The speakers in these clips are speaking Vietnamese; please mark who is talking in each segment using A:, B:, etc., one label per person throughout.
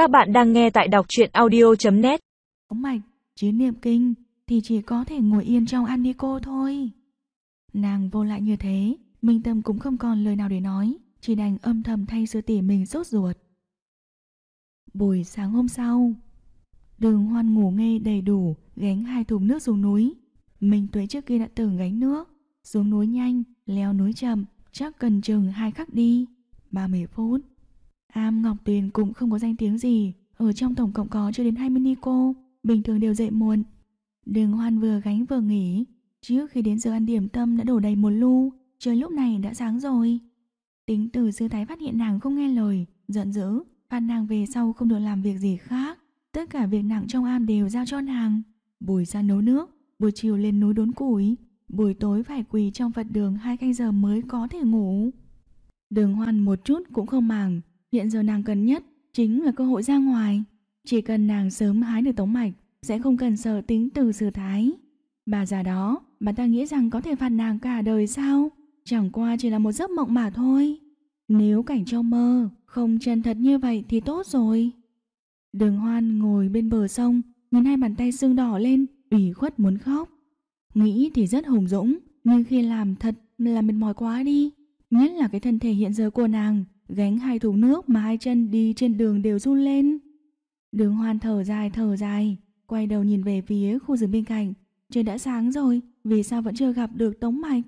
A: Các bạn đang nghe tại đọc truyện audio.net
B: mạch, chiến niệm kinh thì chỉ có thể ngồi yên trong ăn đi cô thôi. Nàng vô lại như thế, Minh Tâm cũng không còn lời nào để nói, chỉ đành âm thầm thay sư tỷ mình sốt ruột. Buổi sáng hôm sau, đường hoan ngủ nghe đầy đủ, gánh hai thùng nước xuống núi. Minh Tuế trước kia đã từng gánh nước, xuống núi nhanh, leo núi chậm, chắc cần chừng hai khắc đi, 30 phút. Am Ngọc Tuyền cũng không có danh tiếng gì, ở trong tổng cộng có chưa đến 20 ni cô, bình thường đều dậy muộn. Đường Hoan vừa gánh vừa nghỉ, trước khi đến giờ ăn điểm tâm đã đổ đầy một lu, trời lúc này đã sáng rồi. Tính từ sư thái phát hiện nàng không nghe lời, giận dữ, phạt nàng về sau không được làm việc gì khác. Tất cả việc nặng trong am đều giao cho nàng. Buổi sáng nấu nước, buổi chiều lên núi đốn củi, buổi tối phải quỳ trong Phật đường hai canh giờ mới có thể ngủ. Đường hoan một chút cũng không màng, hiện giờ nàng cần nhất chính là cơ hội ra ngoài. Chỉ cần nàng sớm hái được tống mạch, sẽ không cần sợ tính từ sư thái. Bà già đó, bà ta nghĩ rằng có thể phạt nàng cả đời sao? Chẳng qua chỉ là một giấc mộng mà thôi. Nếu cảnh trong mơ không chân thật như vậy thì tốt rồi. Đường hoan ngồi bên bờ sông, nhìn hai bàn tay sưng đỏ lên, ủy khuất muốn khóc. Nghĩ thì rất hùng dũng, nhưng khi làm thật là mệt mỏi quá đi. Nhất là cái thân thể hiện giờ của nàng, gánh hai thùng nước mà hai chân đi trên đường đều run lên. Đường hoan thở dài thở dài, quay đầu nhìn về phía khu rừng bên cạnh. Trời đã sáng rồi, vì sao vẫn chưa gặp được Tống Mạch?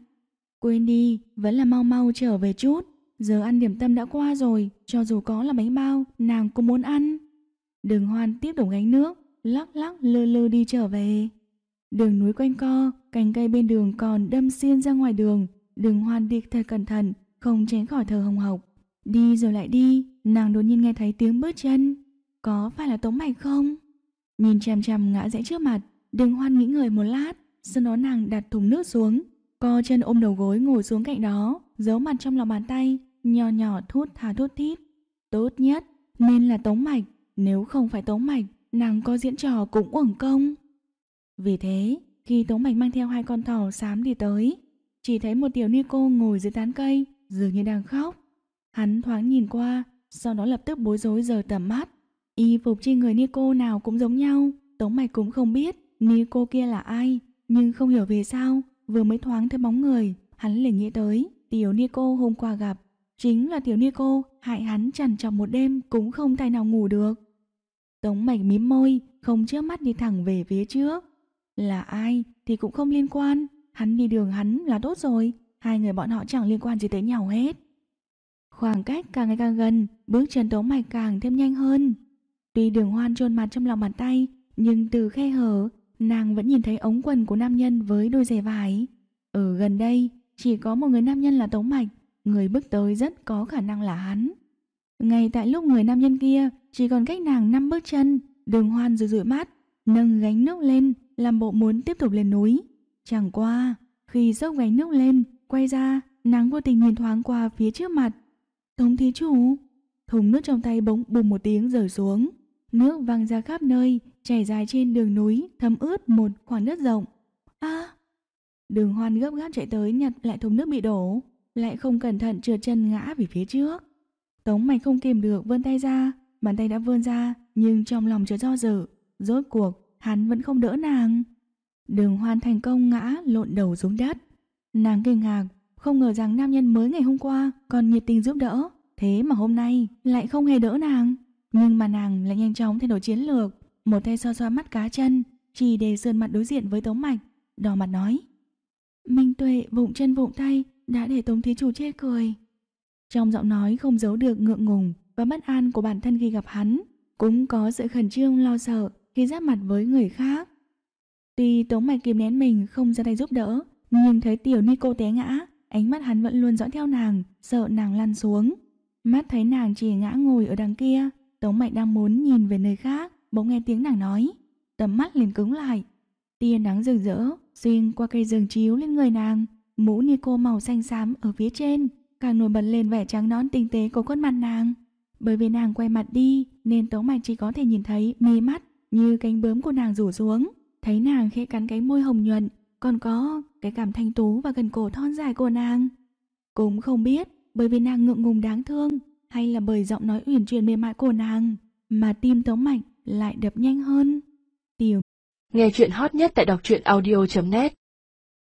B: Quên đi, vẫn là mau mau trở về chút. Giờ ăn điểm tâm đã qua rồi, cho dù có là bánh bao, nàng cũng muốn ăn. Đường hoan tiếp tục gánh nước, lắc lắc lơ lơ đi trở về. Đường núi quanh co, cành cây bên đường còn đâm xiên ra ngoài đường. Đường hoan đi thật cẩn thận, không tránh khỏi thờ hồng hộc. Đi rồi lại đi, nàng đột nhiên nghe thấy tiếng bước chân. Có phải là Tống Mạch không? Nhìn chằm chằm ngã rẽ trước mặt, đường hoan nghĩ người một lát, sau đó nàng đặt thùng nước xuống, co chân ôm đầu gối ngồi xuống cạnh đó, giấu mặt trong lòng bàn tay, nhỏ nhỏ thút thà thút thít. Tốt nhất nên là Tống Mạch, nếu không phải Tống Mạch, nàng có diễn trò cũng uổng công. Vì thế, khi Tống Mạch mang theo hai con thỏ xám đi tới, chỉ thấy một tiểu ni cô ngồi dưới tán cây, dường như đang khóc. Hắn thoáng nhìn qua, sau đó lập tức bối rối rời tầm mắt. Y phục trên người nico nào cũng giống nhau, Tống Mạch cũng không biết nico kia là ai, nhưng không hiểu vì sao, vừa mới thoáng thấy bóng người, hắn liền nghĩ tới tiểu nico hôm qua gặp. Chính là tiểu nico hại hắn chằn chọc một đêm cũng không tài nào ngủ được. Tống Mạch mím môi, không chớp mắt đi thẳng về phía trước. Là ai thì cũng không liên quan, hắn đi đường hắn là tốt rồi, hai người bọn họ chẳng liên quan gì tới nhau hết. Khoảng cách càng ngày càng gần, bước chân Tống Mạch càng thêm nhanh hơn. Tuy đường hoan trôn mặt trong lòng bàn tay, nhưng từ khe hở, nàng vẫn nhìn thấy ống quần của nam nhân với đôi giày vải. Ở gần đây, chỉ có một người nam nhân là Tống Mạch, người bước tới rất có khả năng là hắn. Ngay tại lúc người nam nhân kia chỉ còn cách nàng năm bước chân, đường hoan rủi rủi mắt, nâng gánh nước lên, làm bộ muốn tiếp tục lên núi. Chẳng qua, khi dốc gánh nước lên, quay ra, nàng vô tình nhìn thoáng qua phía trước mặt. Tống thí chủ, thùng nước trong tay bỗng bùng một tiếng rơi xuống. Nước văng ra khắp nơi, chảy dài trên đường núi, thấm ướt một khoảng đất rộng. a Đường hoan gấp gáp chạy tới nhặt lại thùng nước bị đổ, lại không cẩn thận trượt chân ngã về phía trước. Tống mạch không kìm được vươn tay ra, bàn tay đã vươn ra, nhưng trong lòng chợt do dự. Rốt cuộc, hắn vẫn không đỡ nàng. Đường hoan thành công ngã lộn đầu xuống đất. Nàng kinh ngạc, không ngờ rằng nam nhân mới ngày hôm qua còn nhiệt tình giúp đỡ. Thế mà hôm nay lại không hề đỡ nàng. Nhưng mà nàng lại nhanh chóng thay đổi chiến lược. Một tay xoa xoa mắt cá chân, chỉ để sườn mặt đối diện với Tống Mạch. Đỏ mặt nói. Minh Tuệ vụng chân vụng tay đã để Tống Thí Chủ chê cười. Trong giọng nói không giấu được ngượng ngùng và bất an của bản thân khi gặp hắn. Cũng có sự khẩn trương lo sợ khi giáp mặt với người khác. Tuy Tống Mạch kìm nén mình không ra tay giúp đỡ, nhưng thấy tiểu Nico cô té ngã, ánh mắt hắn vẫn luôn dõi theo nàng, sợ nàng lăn xuống. Mắt thấy nàng chỉ ngã ngồi ở đằng kia, Tống Mạch đang muốn nhìn về nơi khác, bỗng nghe tiếng nàng nói. Tầm mắt liền cứng lại. Tia nắng rực rỡ, xuyên qua cây rừng chiếu lên người nàng. Mũ ni cô màu xanh xám ở phía trên, càng nổi bật lên vẻ trắng nón tinh tế của khuôn mặt nàng. Bởi vì nàng quay mặt đi, nên Tống Mạch chỉ có thể nhìn thấy mi mắt như cánh bướm của nàng rủ xuống. Thấy nàng khẽ cắn cánh môi hồng nhuận, còn có cái cảm thanh tú và gần cổ thon dài của nàng. Cũng không biết bởi vì nàng ngượng ngùng đáng thương hay là bởi giọng nói uyển chuyển mềm mại của nàng mà tim Tống Mạnh lại đập nhanh hơn. Tiểu
A: Nghe chuyện hot nhất tại đọc truyện audio.net